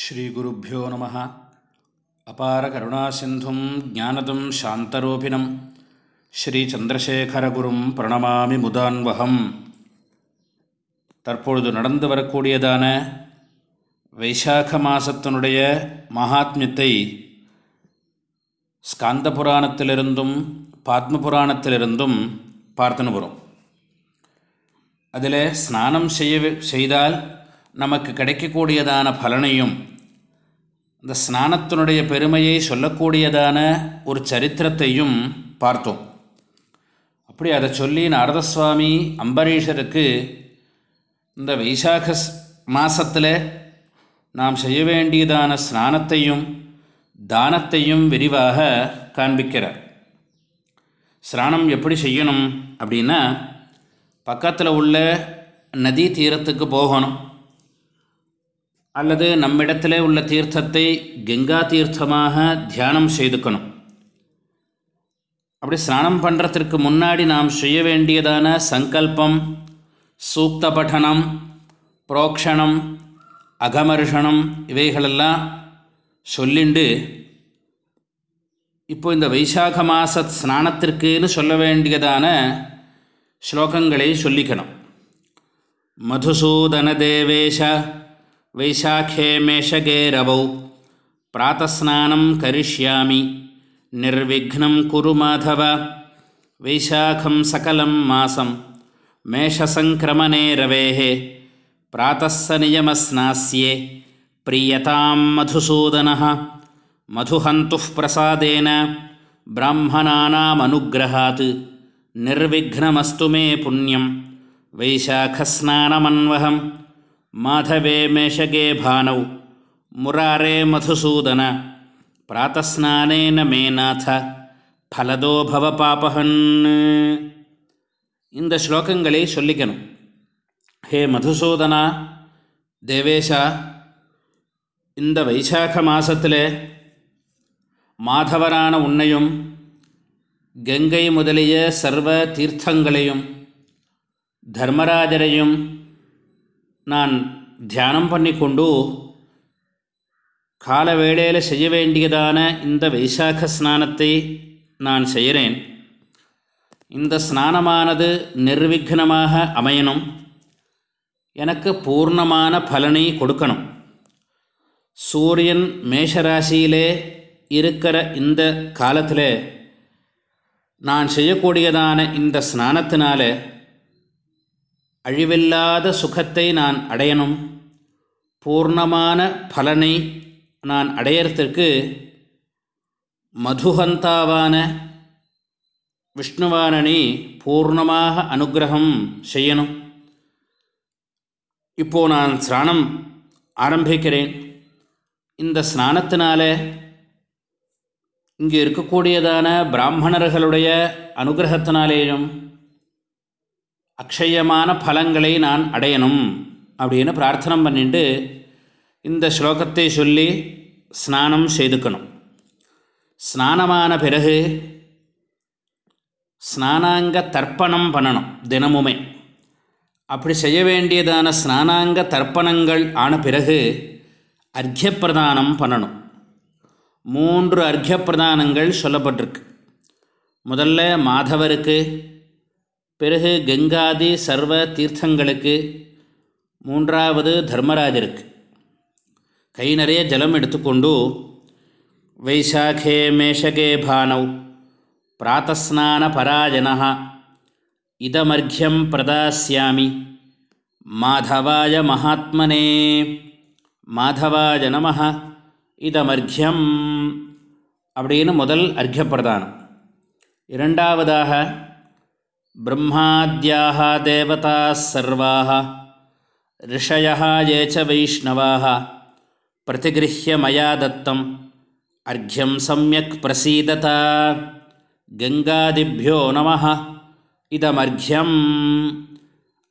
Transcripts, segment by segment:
ஸ்ரீகுருப்போ நம. அபார கருணாசிந்தும் ஜானதம் சாந்தரூபிணம். ஸ்ரீச்சந்திரசேகரகுரும் பிரணமாமி முதான்வகம். தற்பொழுது நடந்து வரக்கூடியதான வைசாக மாசத்தினுடைய மகாத்மியத்தை ஸ்காந்த புராணத்திலிருந்தும் பாத்ம புராணத்திலிருந்தும் பார்த்துன்னு வரும். அதில் ஸ்நானம் செய்ய செய்தால் நமக்கு கிடைக்கக்கூடியதான பலனையும் இந்த ஸ்நானத்தினுடைய பெருமையை சொல்லக்கூடியதான ஒரு சரித்திரத்தையும் பார்த்தோம். அப்படி அதை சொல்லி நாரதசுவாமி அம்பரீஷருக்கு இந்த வைசாக மாசத்தில் நாம் செய்ய வேண்டியதான ஸ்நானத்தையும் தானத்தையும் விரிவாக காண்பிக்கிறார். ஸ்நானம் எப்படி செய்யணும் அப்படின்னா பக்கத்தில் உள்ள நதி தீரத்துக்கு போகணும். அல்லது நம்மிடத்திலே உள்ள தீர்த்தத்தை கங்கா தீர்த்தமாக தியானம் செய்துக்கணும். அப்படி ஸ்நானம் பண்ணுறதுக்கு முன்னாடி நாம் செய்ய வேண்டியதான சங்கல்பம் சூக்த பட்டனம் புரோக்ஷணம் அகமர்ஷணம் இவைகளெல்லாம் சொல்லிண்டு இப்போ இந்த வைசாக மாச ஸ்நானத்திற்குன்னு சொல்ல வேண்டியதான ஸ்லோகங்களை சொல்லிக்கணும். மதுசூதன தேவேஷ वैशाखे मेषगे रवौ प्रातस्नानं करिष्यामि निर्विघ्नं कुरु माधव वैशाखं सकलं मासं मेषसङ्क्रमणे रवेः प्रातःसनियमस्नास्ये प्रीयतां मधुसूदनः मधुहन्तुः प्रसादेन ब्राह्मणानामनुग्रहात् निर्विघ्नमस्तु मे पुण्यं वैशाखस्नानमन्वहम् மாதவே மேஷகே பானவ் முராரே மதுசூதன பிராத்தஸ்நானேன மேநாத ஃபலதோ பவ பாபகன் இந்த ஸ்லோகங்களை சொல்லிக்கணும். ஹே மதுசூதனா தேவேஷா இந்த வைசாக மாதத்தில் மாதவரான உன்னையும் கங்கை முதலிய சர்வ தீர்த்தங்களையும் தர்மராஜரையும் நான் தியானம் பண்ணிக்கொண்டு கால வேளையில் செய்ய வேண்டியதான இந்த வைசாக ஸ்நானத்தை நான் செய்கிறேன். இந்த ஸ்நானமானது நிர்விக்னமாக அமையணும். எனக்கு பூர்ணமான பலனை கொடுக்கணும். சூரியன் மேஷராசியிலே இருக்கிற இந்த காலத்தில் நான் செய்யக்கூடியதான இந்த ஸ்நானத்தினால அழிவில்லாத சுகத்தை நான் அடையணும். பூர்ணமான பலனை நான் அடையறதற்கு மதுஹந்தாவான விஷ்ணுவானனை பூர்ணமாக அனுகிரகம் செய்யணும். இப்போது நான் ஸ்நானம் ஆரம்பிக்கிறேன். இந்த ஸ்நானத்தினால இங்கே இருக்கக்கூடியதான பிராமணர்களுடைய அனுகிரகத்தினாலேயும் அக்ஷயமான பலங்களை நான் அடையணும் அப்படின்னு பிரார்த்தனை பண்ணிட்டு இந்த ஸ்லோகத்தை சொல்லி ஸ்நானம் செய்துக்கணும். ஸ்நானமான பிறகு ஸ்நானாங்க தர்ப்பணம் பண்ணணும் தினமுமே. அப்படி செய்ய வேண்டியதான ஸ்நானாங்க தர்ப்பணங்கள் ஆன பிறகு அர்க்கியப்பிரதானம் பண்ணணும். மூன்று அர்க்கியப்பிரதானங்கள் சொல்லப்பட்டிருக்கு. முதல்ல மாதவருக்கு பிறகு கங்காதி சர்வ தீர்த்தங்களுக்கு மூன்றாவது தர்மராஜருக்கு. கை நிறைய ஜலம் எடுத்துக்கொண்டு வைசாகே மேஷகே பானவ் பிராத்தஸ்நான பராஜனா இதமர்க்கியம் பிரதாசியாமி மாதவாய மகாத்மனே மாதவாய நம இதமர்க்கியம் அப்படின்னு முதல் அர்க்கியப்பிரதானம் இரண்டாவதாக ब्रह्माद्याः देवताः सर्वाः ऋषयः ये च वैष्णवाः प्रतिगृह्य मया दत्तम् अर्घ्यं सम्यक् प्रसीदत கங்காதிபியோ நம இதமர்க்கியம்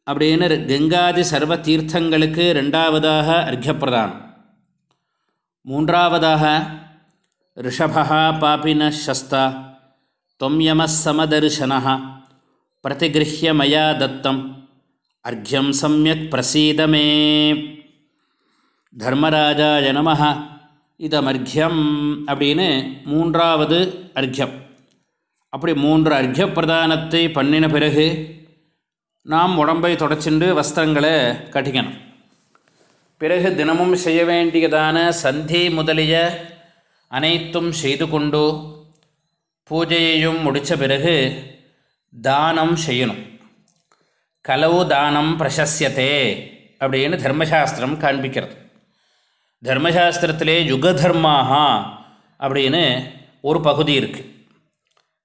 அப்படின்னு கங்காதி சர்வ தீர்த்தங்களுக்கு ரெண்டாவதாக அர்க்கியப்பிரதானம் மூன்றாவதாக ரிஷபா பாபின சஸ்தா தொம்யம சமதர்சனா பிரதிகிருஹிய மயா தத்தம் அர்க்யம் சமயக் பிரசீதமே தர்மராஜாய நம இதமர்க்யம் அப்படின்னு மூன்றாவது அர்க்யம் அப்படி மூன்று அர்க்ய பிரதானத்தை பண்ணின பிறகு நாம் உடம்பை தொடச்சிண்டு வஸ்திரங்களை கட்டிக்கணும். பிறகு தினமும் செய்ய வேண்டியதான சந்தி முதலிய அனைத்தும் செய்து கொண்டு பூஜையையும் முடித்த பிறகு தானம் செய்யணும். கலவு தானம் பிரசஸ்யத்தே அப்படின்னு தர்மசாஸ்திரம் காண்பிக்கிறது. தர்மசாஸ்திரத்திலே யுக தர்மாகா அப்படின்னு ஒரு பகுதி இருக்குது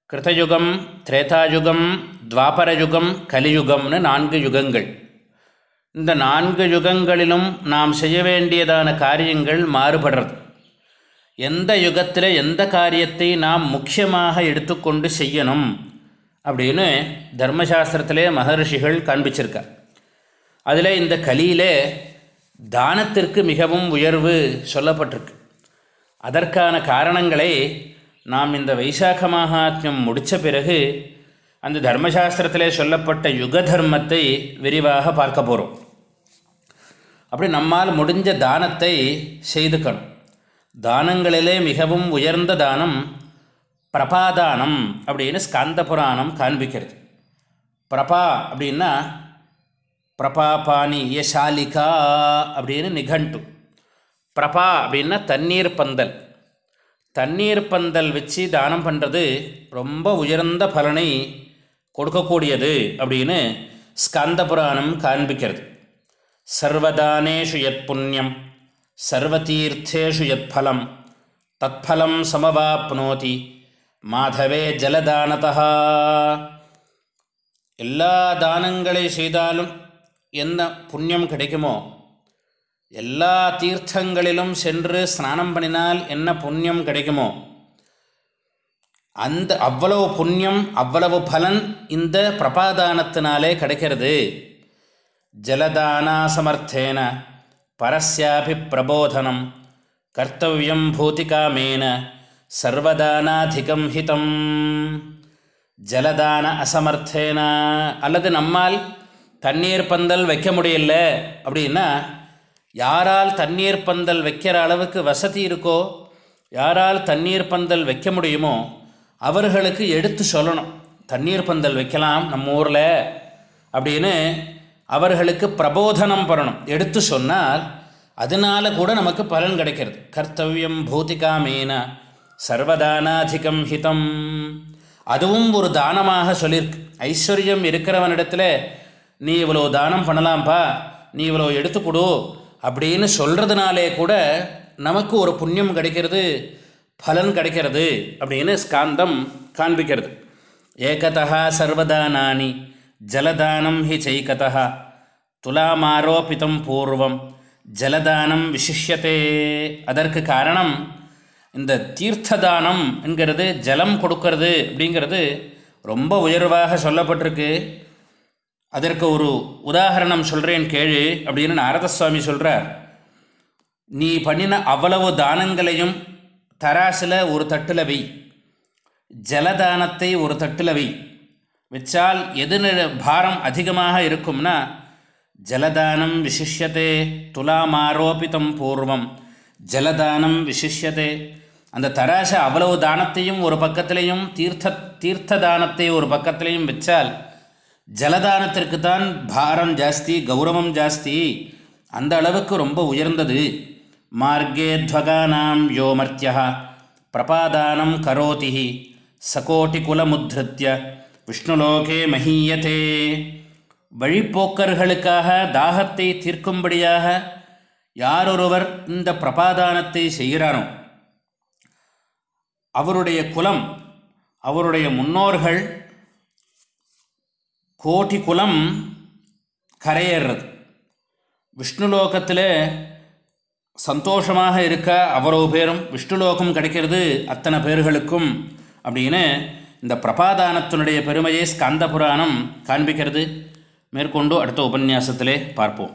கிருத்தயுகம் திரேதாயுகம் துவாபரயுகம் கலியுகம்னு நான்கு யுகங்கள். இந்த நான்கு யுகங்களிலும் நாம் செய்ய வேண்டியதான காரியங்கள் மாறுபடுறது. எந்த யுகத்தில் எந்த காரியத்தை நாம் முக்கியமாக எடுத்துக்கொண்டு செய்யணும் அப்படின்னு தர்மசாஸ்திரத்திலே மகர்ஷிகள் காண்பிச்சிருக்கார். அதில் இந்த கலியிலே தானத்திற்கு மிகவும் உயர்வு சொல்லப்பட்டிருக்கு. அதற்கான காரணங்களை நாம் இந்த வைசாக்க மகாத்மியம் முடித்த பிறகு அந்த தர்மசாஸ்திரத்திலே சொல்லப்பட்ட யுக தர்மத்தை விரிவாக பார்க்க போகிறோம் அப்படி நம்மால் முடிஞ்ச தானத்தை செய்துக்கணும். தானங்களிலே மிகவும் உயர்ந்த தானம் பிரபாதானம் அப்படின்னு ஸ்கந்த புராணம் காண்பிக்கிறது. பிரபா அப்படின்னா பிரபாபானி யசாலிகா அப்படின்னு நிகண்டு. பிரபா அப்படின்னா தண்ணீர் பந்தல். தண்ணீர் பந்தல் வச்சு தானம் பண்ணுறது ரொம்ப உயர்ந்த பலனை கொடுக்கக்கூடியது அப்படின்னு ஸ்கந்த புராணம் காண்பிக்கிறது. சர்வதானேஷு யத் புண்ணியம் சர்வதீர்த்தேஷு யத் ஃபலம் தத்ஃபலம் சமவாப்னோதி மாதவே ஜலதானதா எல்லா தானங்களை செய்தாலும் என்ன புண்ணியம் கிடைக்குமோ எல்லா தீர்த்தங்களிலும் சென்று ஸ்நானம் பண்ணினால் என்ன புண்ணியம் கிடைக்குமோ அந்த அவ்வளவு புண்ணியம் அவ்வளவு பலன் இந்த பிரபாதானத்தினாலே கிடைக்கிறது. ஜலதானா சமர்த்தேன பரஸ்யாபி பிரபோதனம் கர்த்தவியம் பூதிகாமேன சர்வதானாதிகம் ஹிதம். ஜலதான அசமர்த்தேனா. அல்லது நம்மால் தண்ணீர் பந்தல் வைக்க முடியல அப்படின்னா யாரால் தண்ணீர் பந்தல் வைக்கிற அளவுக்கு வசதி இருக்கோ யாரால் தண்ணீர் பந்தல் வைக்க முடியுமோ அவர்களுக்கு எடுத்து சொல்லணும். தண்ணீர் பந்தல் வைக்கலாம் நம்ம ஊரில் அப்படின்னு அவர்களுக்கு பிரபோதனம் பண்ணணும். எடுத்து சொன்னால் அதனால் கூட நமக்கு பலன் கிடைக்கிறது. கர்த்தவியம் பூதிகாமேன சர்வதானாதிகம் ஹிதம். அதுவும் ஒரு தானமாக சொல்லியிருக்கு ஐஸ்வர்யம் இருக்கிறவனிடத்தில் நீ இவ்வளோ தானம் பண்ணலாம்ப்பா நீ இவ்வளோ எடுத்து கொடு அப்படின்னு சொல்கிறதுனாலே கூட நமக்கு ஒரு புண்ணியம் கிடைக்கிறது பலன் கிடைக்கிறது அப்படின்னு ஸ்காந்தம் காண்பிக்கிறது. ஏகதா சர்வதானானி ஜலதானம் ஹி சைகதா துலாமாரோபிதம் பூர்வம் ஜலதானம் விசிஷ்யத்தே அதற்கு காரணம் இந்த தீர்த்ததானம் என்கிறது ஜலம் கொடுக்கறது அப்படிங்கிறது ரொம்ப உயர்வாக சொல்லப்பட்டிருக்கு. அதற்கு ஒரு உதாரணம் சொல்கிறேன் கேளு அப்படின்னு நாரதசுவாமி சொல்கிறார் நீ பண்ணின அவ்வளவு தானங்களையும் தராசில் ஒரு தட்டில் வை. ஜலதானத்தை ஒரு தட்டில் வை. வச்சால் எது பாரம் அதிகமாக இருக்கும்னா ஜலதானம் விசிஷ்யத்தே துலாமாரோபிதம் பூர்வம். ஜலதானம் விசிஷ்யத்தே அந்த தராசை அவ்வளவு தானத்தையும் ஒரு பக்கத்திலையும் தீர்த்த தீர்த்த தானத்தை ஒரு பக்கத்திலையும் வச்சால் ஜலதானத்திற்கு தான் பாரம் ஜாஸ்தி கௌரவம் ஜாஸ்தி. அந்த அளவுக்கு ரொம்ப உயர்ந்தது. மார்க்கே துவகானாம் யோமர்த்தியா பிரபாதானம் கரோதி சகோட்டிகுலமுத்ருத்திய விஷ்ணுலோகே மஹீயத்தே வழிப்போக்கர்களுக்காக தாகத்தை தீர்க்கும்படியாக யாரொருவர் இந்த பிரபாதானத்தை செய்கிறானோ அவருடைய குலம் அவருடைய முன்னோர்கள் கோட்டி குலம் கரையேறுறது. விஷ்ணுலோகத்தில் சந்தோஷமாக இருக்க அவ்வளவு பேரும் விஷ்ணுலோகம் கிடைக்கிறது அத்தனை பேர்களுக்கும் அப்படின்னு இந்த பிரபாதானத்தினுடைய பெருமையை ஸ்கந்த புராணம் காண்பிக்கிறது. மேற்கொண்டு அடுத்த உபன்யாசத்திலே பார்ப்போம்.